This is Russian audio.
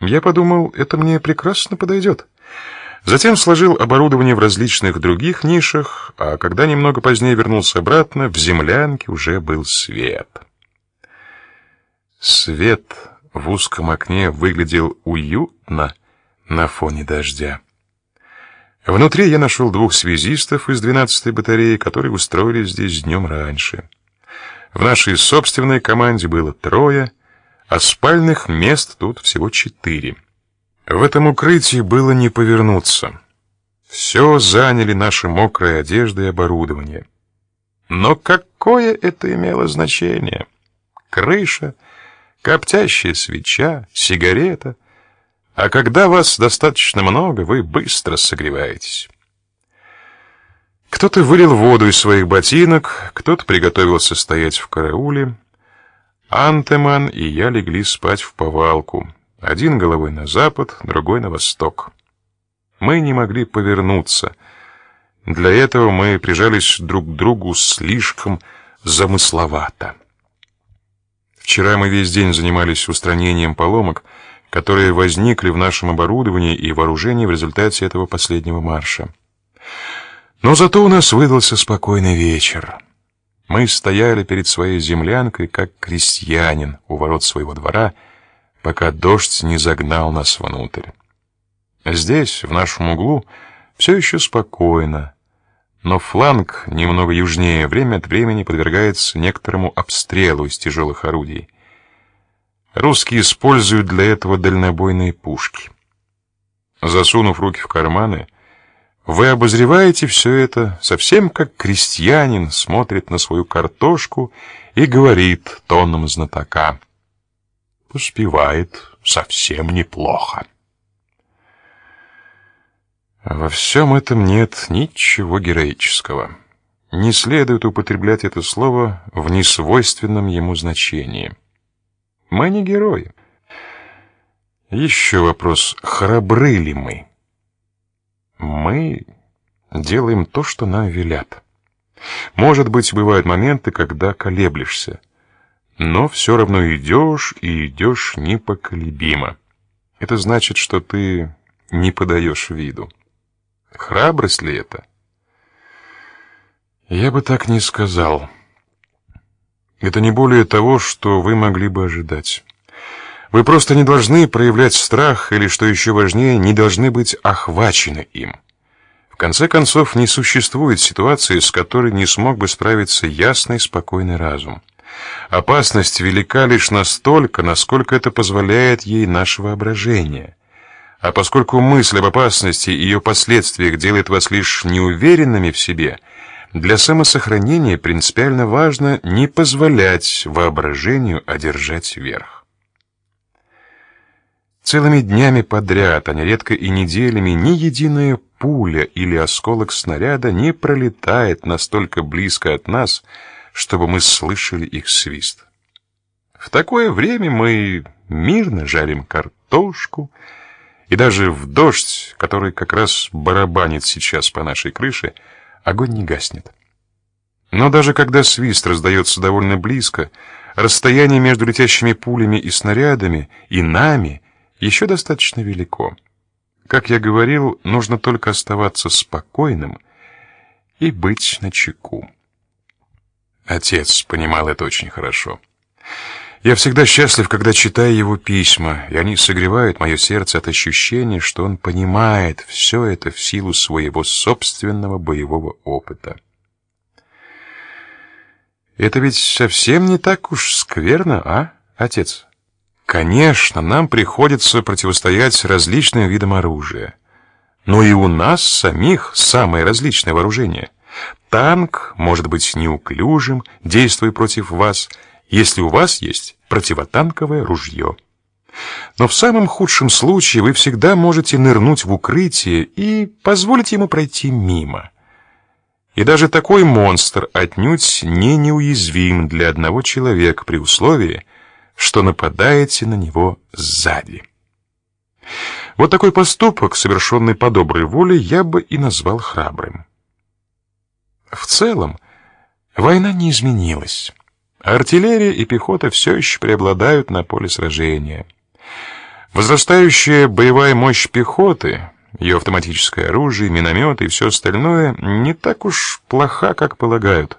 Я подумал, это мне прекрасно подойдет. Затем сложил оборудование в различных других нишах, а когда немного позднее вернулся обратно, в землянке уже был свет. Свет в узком окне выглядел уютно на фоне дождя. Внутри я нашел двух связистов из 12-й батареи, которые устроились здесь днем раньше. В нашей собственной команде было трое, а спальных мест тут всего четыре. В этом укрытии было не повернуться. Все заняли наши мокрые одежды и оборудование. Но какое это имело значение? Крыша, коптящая свеча, сигарета. А когда вас достаточно много, вы быстро согреваетесь. Кто-то вылил воду из своих ботинок, кто-то приготовился стоять в карауле. Антеман и я легли спать в повалку. Один головой на запад, другой на восток. Мы не могли повернуться. Для этого мы прижались друг к другу слишком замысловато. Вчера мы весь день занимались устранением поломок, которые возникли в нашем оборудовании и вооружении в результате этого последнего марша. Но зато у нас выдался спокойный вечер. Мы стояли перед своей землянкой, как крестьянин у ворот своего двора, пока дождь не загнал нас внутрь. Здесь, в нашем углу, все еще спокойно, но фланг немного южнее время от времени подвергается некоторому обстрелу из тяжелых орудий. Русские используют для этого дальнобойные пушки. Засунув руки в карманы, вы обозреваете все это, совсем как крестьянин смотрит на свою картошку и говорит тоном знатока: "Успевает совсем неплохо". Во всем этом нет ничего героического. Не следует употреблять это слово в несвойственном ему значении. Мы не герои. Еще вопрос: храбры ли мы? Мы делаем то, что нам велят. Может быть, бывают моменты, когда колеблешься, но все равно идешь и идешь непоколебимо. Это значит, что ты не подаешь виду. Храбрость ли это? Я бы так не сказал. Это не более того, что вы могли бы ожидать. Вы просто не должны проявлять страх или, что еще важнее, не должны быть охвачены им. В конце концов, не существует ситуации, с которой не смог бы справиться ясный, спокойный разум. Опасность велика лишь настолько, насколько это позволяет ей наше воображение. А поскольку мысль об опасности и ее последствиях делает вас лишь неуверенными в себе, для самосохранения принципиально важно не позволять воображению одержать верх. Целыми днями подряд, а нередко и неделями, ни единая пуля или осколок снаряда не пролетает настолько близко от нас, чтобы мы слышали их свист. В такое время мы мирно жарим картошку, и даже в дождь, который как раз барабанит сейчас по нашей крыше, огонь не гаснет. Но даже когда свист раздается довольно близко, расстояние между летящими пулями и снарядами и нами еще достаточно велико. Как я говорил, нужно только оставаться спокойным и быть начеку. Отец понимал это очень хорошо. Я всегда счастлив, когда читаю его письма, и они согревают мое сердце от ощущения, что он понимает все это в силу своего собственного боевого опыта. Это ведь совсем не так уж скверно, а, отец? Конечно, нам приходится противостоять различным видам оружия. Но и у нас самих самое различное вооружение. Танк может быть неуклюжим, действуя против вас, если у вас есть противотанковое ружье. Но в самом худшем случае вы всегда можете нырнуть в укрытие и позволить ему пройти мимо. И даже такой монстр отнюдь не неуязвим для одного человека при условии, что нападаете на него сзади. Вот такой поступок, совершенный по доброй воле, я бы и назвал храбрым. В целом, война не изменилась. Артиллерия и пехота все еще преобладают на поле сражения. Возрастающая боевая мощь пехоты, ее автоматическое оружие, минометы и все остальное не так уж плоха, как полагают.